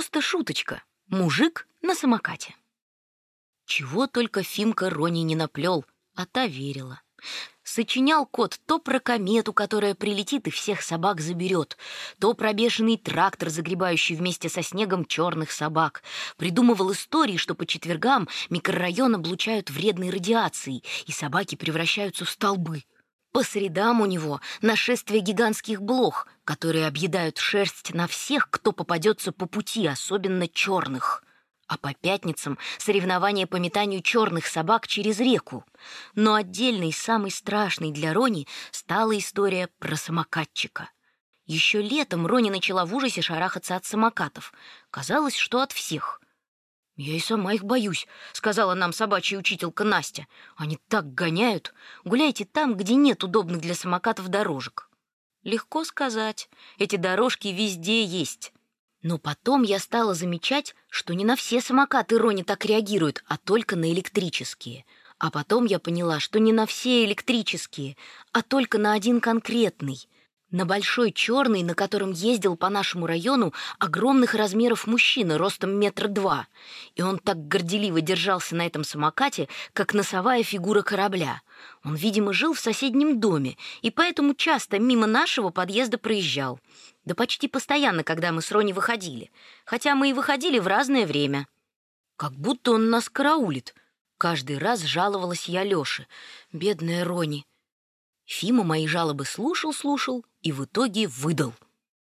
Просто шуточка. Мужик на самокате. Чего только Фимка Рони не наплел, а та верила. Сочинял кот то про комету, которая прилетит и всех собак заберет, то про бешеный трактор, загребающий вместе со снегом черных собак. Придумывал истории, что по четвергам микрорайон облучают вредной радиацией, и собаки превращаются в столбы. По средам у него нашествие гигантских блох, которые объедают шерсть на всех, кто попадется по пути, особенно черных а по пятницам соревнования по метанию черных собак через реку. Но отдельной, самой страшной для Рони стала история про самокатчика. Еще летом Рони начала в ужасе шарахаться от самокатов. Казалось, что от всех. «Я и сама их боюсь», — сказала нам собачья учителька Настя. «Они так гоняют. Гуляйте там, где нет удобных для самокатов дорожек». Легко сказать. Эти дорожки везде есть. Но потом я стала замечать, что не на все самокаты Рони так реагируют, а только на электрические. А потом я поняла, что не на все электрические, а только на один конкретный. На большой черный, на котором ездил по нашему району огромных размеров мужчина, ростом метра два. И он так горделиво держался на этом самокате, как носовая фигура корабля. Он, видимо, жил в соседнем доме, и поэтому часто мимо нашего подъезда проезжал. Да почти постоянно, когда мы с Рони выходили. Хотя мы и выходили в разное время. Как будто он нас караулит. Каждый раз жаловалась я Лёше. Бедная Рони. Фима мои жалобы слушал-слушал и в итоге выдал —